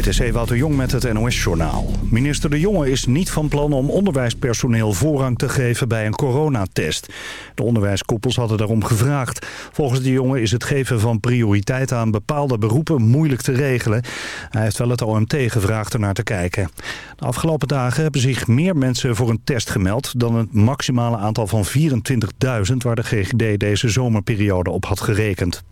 Dit is de Jong met het NOS-journaal. Minister De Jonge is niet van plan om onderwijspersoneel voorrang te geven bij een coronatest. De onderwijskoepels hadden daarom gevraagd. Volgens De Jonge is het geven van prioriteit aan bepaalde beroepen moeilijk te regelen. Hij heeft wel het OMT gevraagd ernaar te kijken. De afgelopen dagen hebben zich meer mensen voor een test gemeld... dan het maximale aantal van 24.000 waar de GGD deze zomerperiode op had gerekend.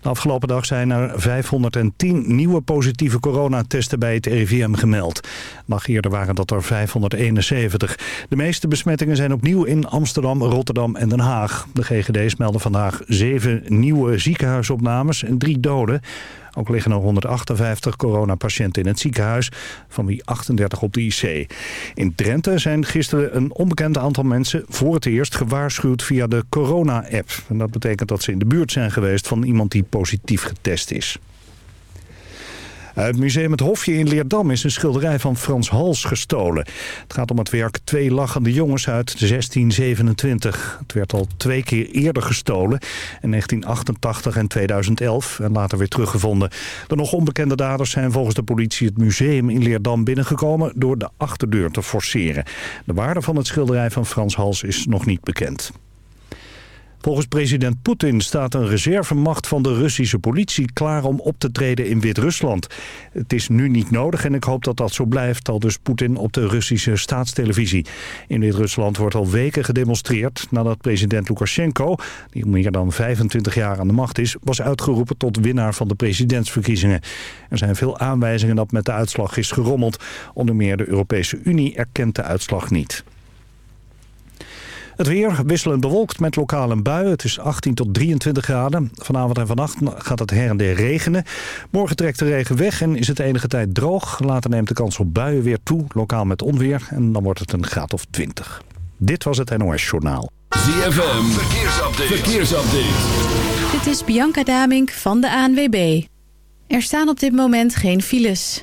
De afgelopen dag zijn er 510 nieuwe positieve coronatesten bij het RIVM gemeld. Dag eerder waren dat er 571. De meeste besmettingen zijn opnieuw in Amsterdam, Rotterdam en Den Haag. De GGD's melden vandaag zeven nieuwe ziekenhuisopnames en drie doden. Ook liggen er 158 coronapatiënten in het ziekenhuis, van wie 38 op de IC. In Drenthe zijn gisteren een onbekend aantal mensen voor het eerst gewaarschuwd via de corona-app. En dat betekent dat ze in de buurt zijn geweest van iemand die positief getest is. Uit het museum Het Hofje in Leerdam is een schilderij van Frans Hals gestolen. Het gaat om het werk Twee lachende jongens uit 1627. Het werd al twee keer eerder gestolen, in 1988 en 2011, en later weer teruggevonden. De nog onbekende daders zijn volgens de politie het museum in Leerdam binnengekomen door de achterdeur te forceren. De waarde van het schilderij van Frans Hals is nog niet bekend. Volgens president Poetin staat een reservemacht van de Russische politie klaar om op te treden in Wit-Rusland. Het is nu niet nodig en ik hoop dat dat zo blijft, al dus Poetin op de Russische staatstelevisie. In Wit-Rusland wordt al weken gedemonstreerd nadat president Lukashenko, die meer dan 25 jaar aan de macht is, was uitgeroepen tot winnaar van de presidentsverkiezingen. Er zijn veel aanwijzingen dat met de uitslag is gerommeld. Onder meer de Europese Unie erkent de uitslag niet. Het weer wisselend bewolkt met lokaal een bui. Het is 18 tot 23 graden. Vanavond en vannacht gaat het her en der regenen. Morgen trekt de regen weg en is het enige tijd droog. Later neemt de kans op buien weer toe, lokaal met onweer. En dan wordt het een graad of 20. Dit was het NOS Journaal. ZFM, verkeersupdate. verkeersupdate. Dit is Bianca Damink van de ANWB. Er staan op dit moment geen files.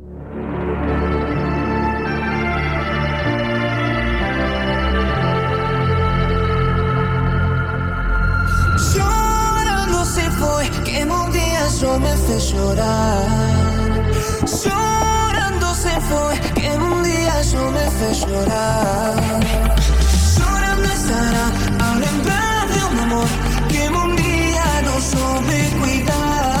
eso me hace llorar. Llorando se fue, que en un día eso me hace llorar. Llorando estará, ahora en de un amor, que en un día no supe cuidar.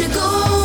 magical.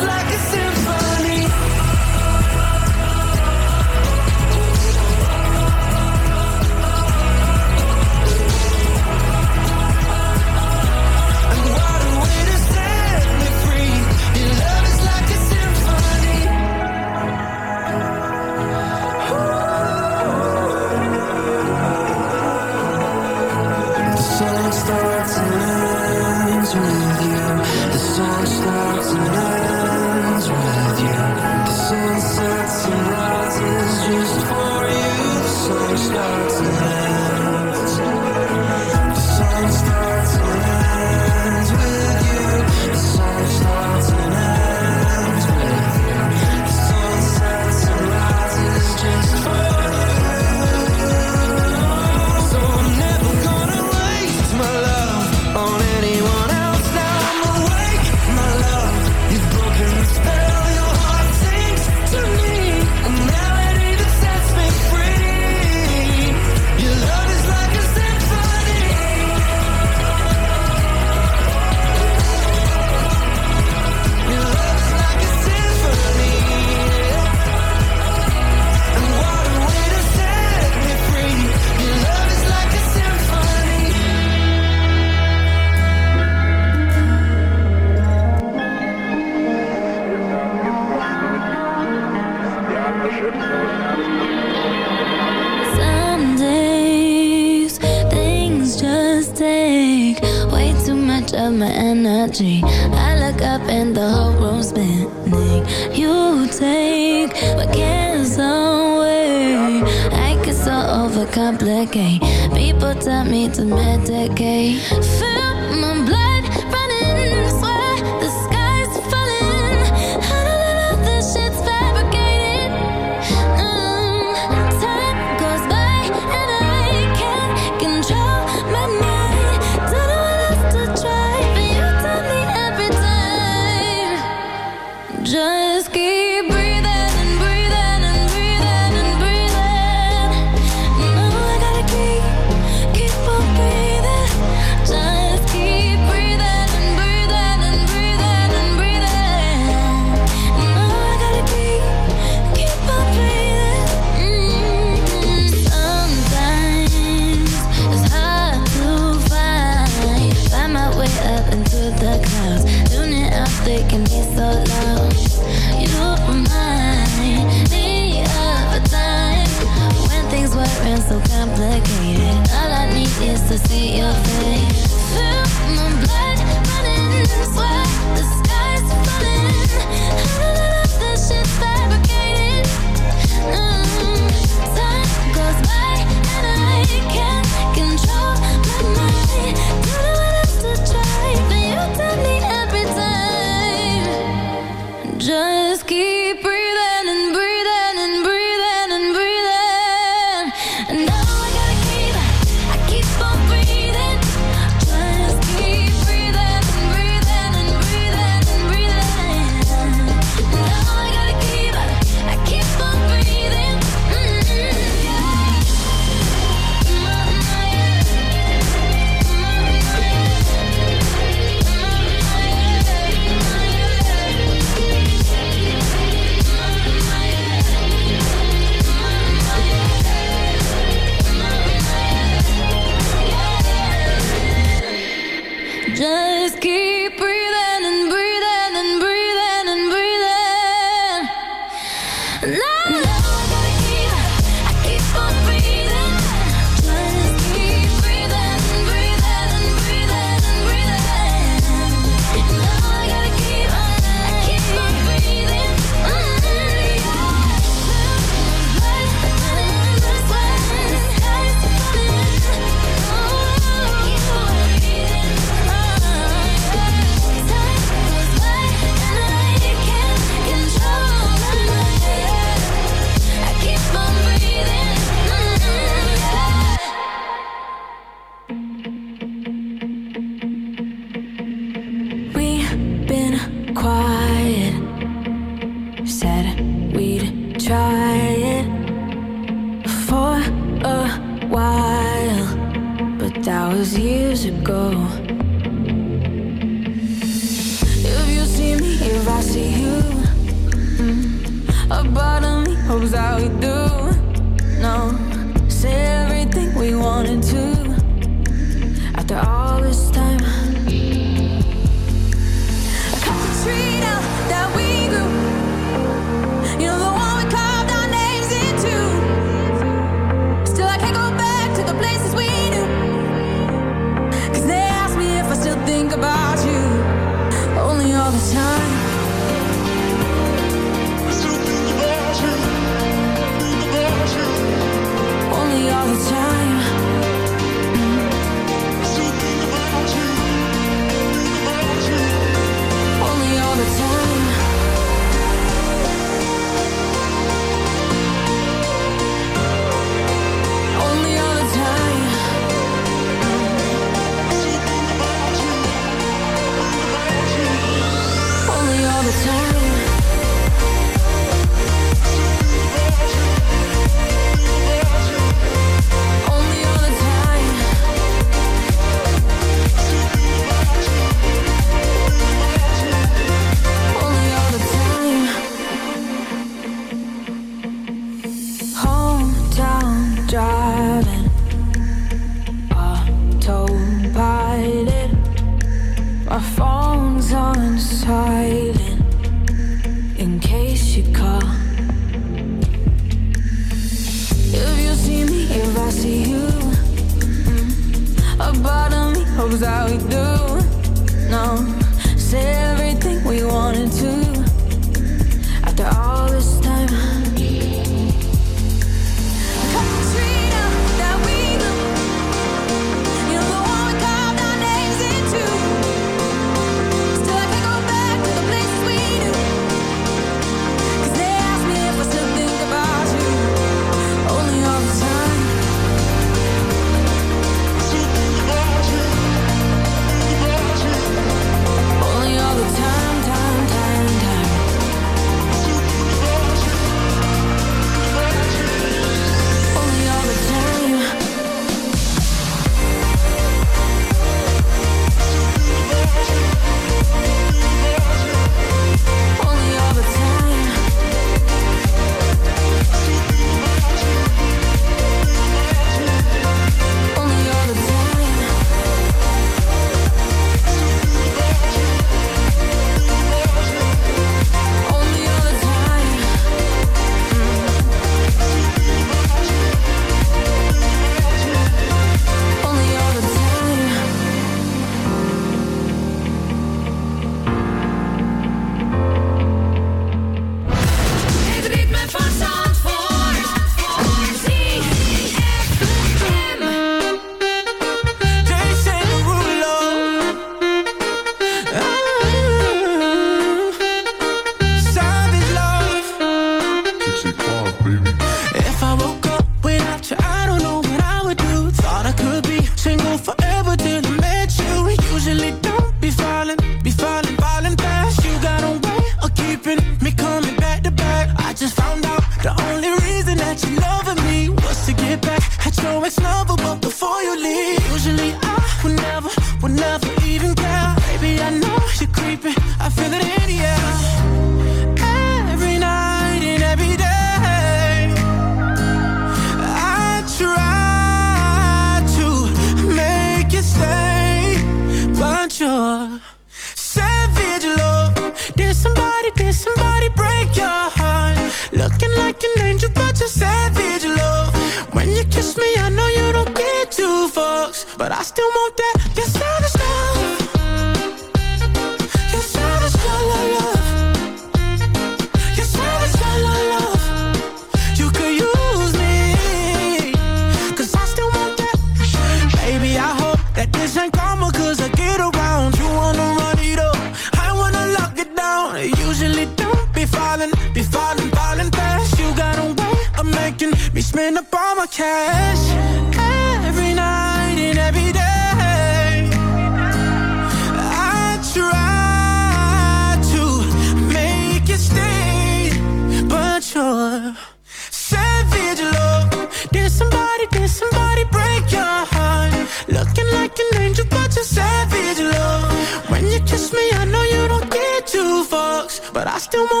But I still want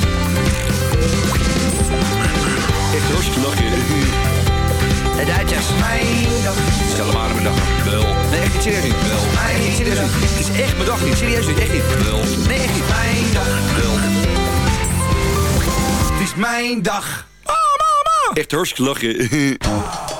Echt hartstikke lachen. De Duitsers. Mijn dag. Stel hem aan mijn dag. Wel. Nee, echt niet serieus niet. Wel. Echt niet serieus niet. Het is echt mijn dag niet. Serieus niet. Echt niet. Wel. Nee, echt niet. Mijn dag. Wel. Het is mijn dag. Oh, mama. Echt hartstikke lachen.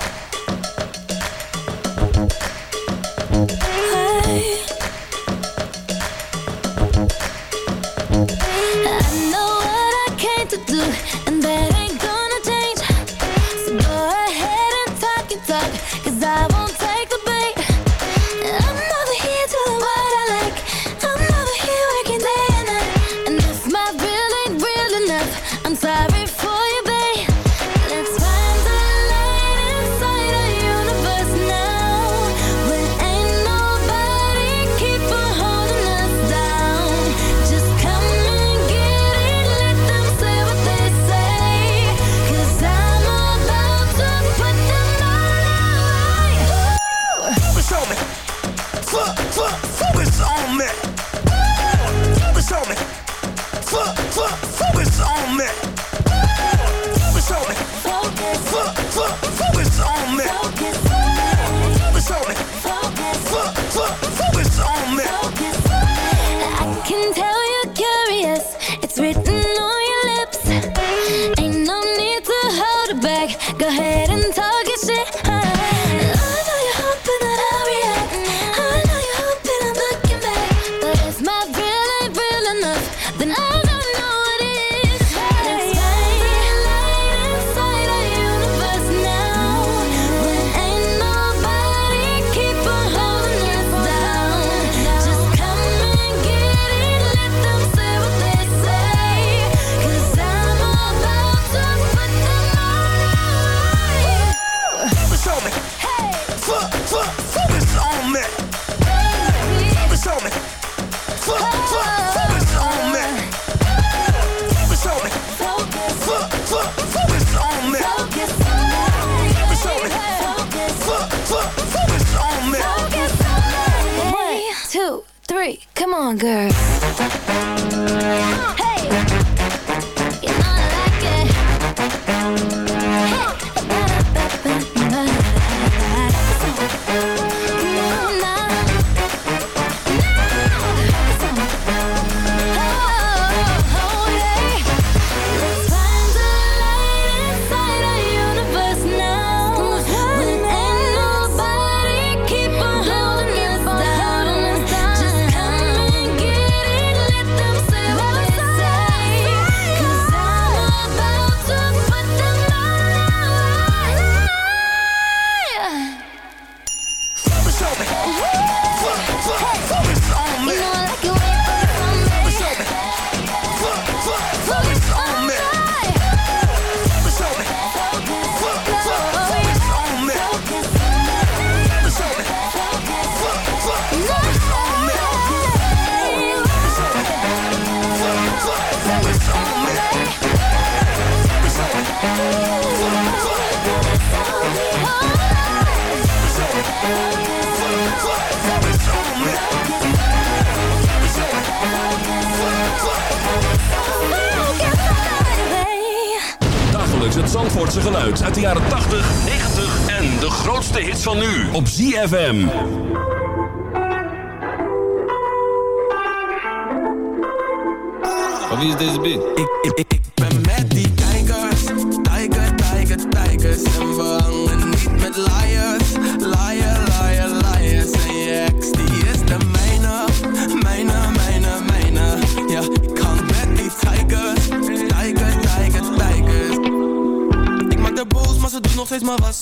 One, two, three, come on, girl. Hey, ZFM. Wie is deze beat? Ik, ik, ik, ben met die tijgers. Tiger, tiger, tijgers. En we hangen niet met liars. Liar, liar, liars. En je ex, die is de mijne. Mijne, mijne, mijne. Ja, ik kan met die tijgers. Tiger, tiger, tijgers. Ik maak de boos, maar ze doen nog steeds maar was.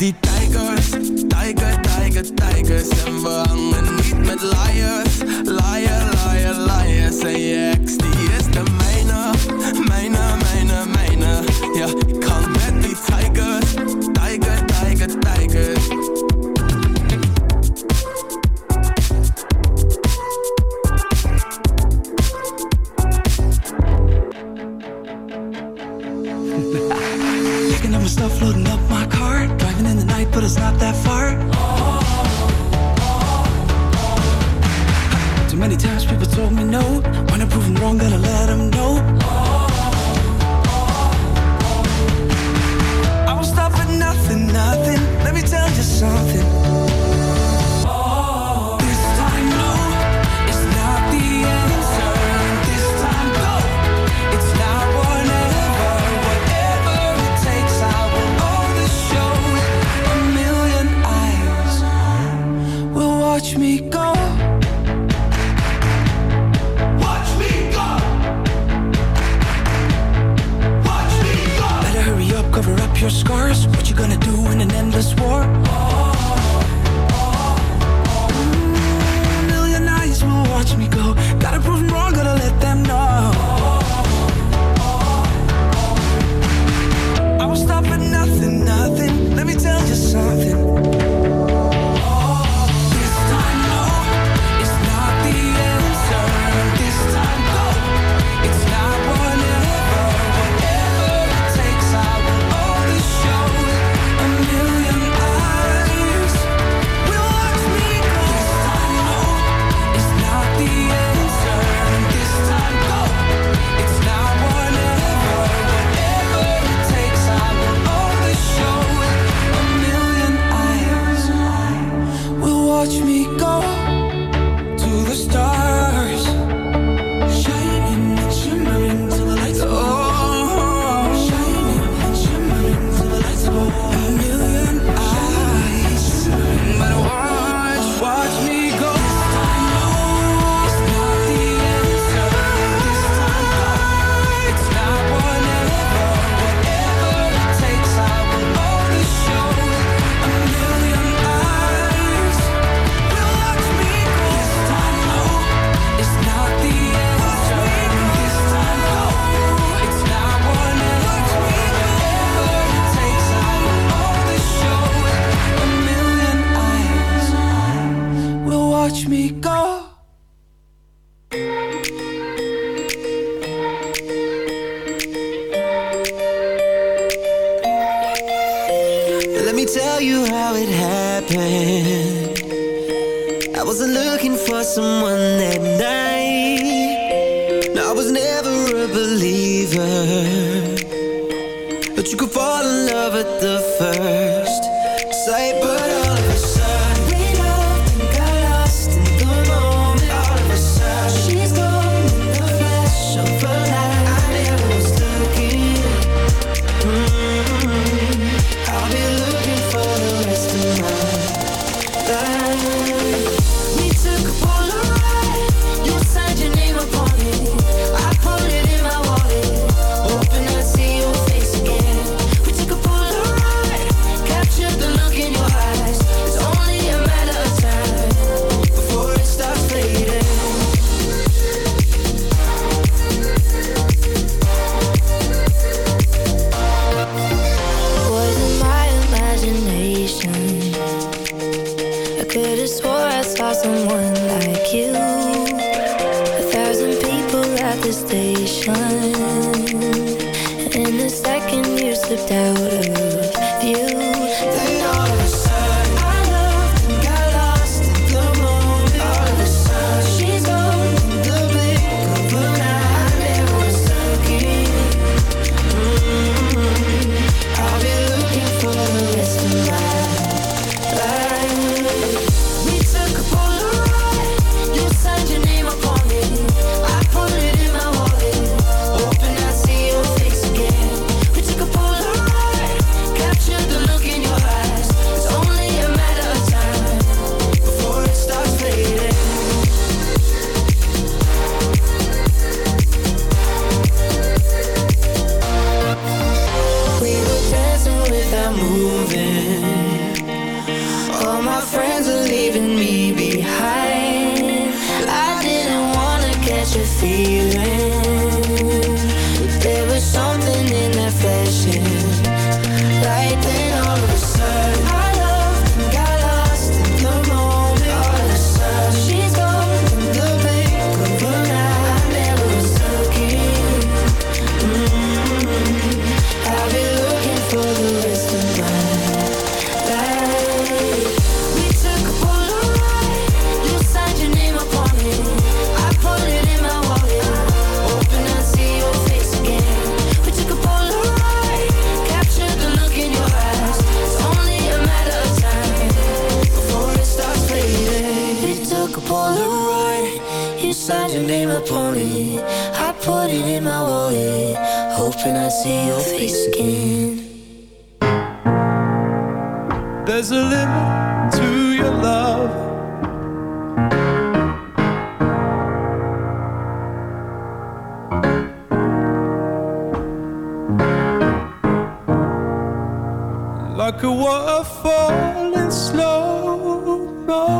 die tijd You signed your name upon it. I put it in my wallet, hoping I see your face again. There's a limit to your love. Like a waterfall in slow motion.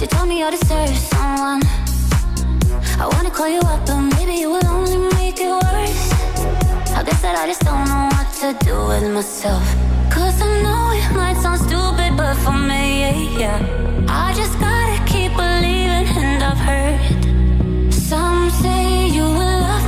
you told me I deserve someone. I wanna call you up, but maybe you will only make it worse. I guess that I just don't know what to do with myself. Cause I know it might sound stupid, but for me, yeah, yeah. I just gotta keep believing, and I've heard some say you will love me.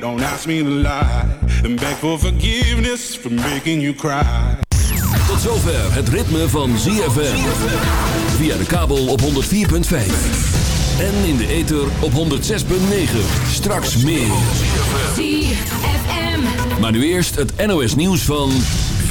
Don't ask me to lie. And beg for forgiveness for making you cry. Tot zover het ritme van ZFM. Via de kabel op 104.5. En in de ether op 106.9. Straks meer. ZFM. Maar nu eerst het NOS nieuws van...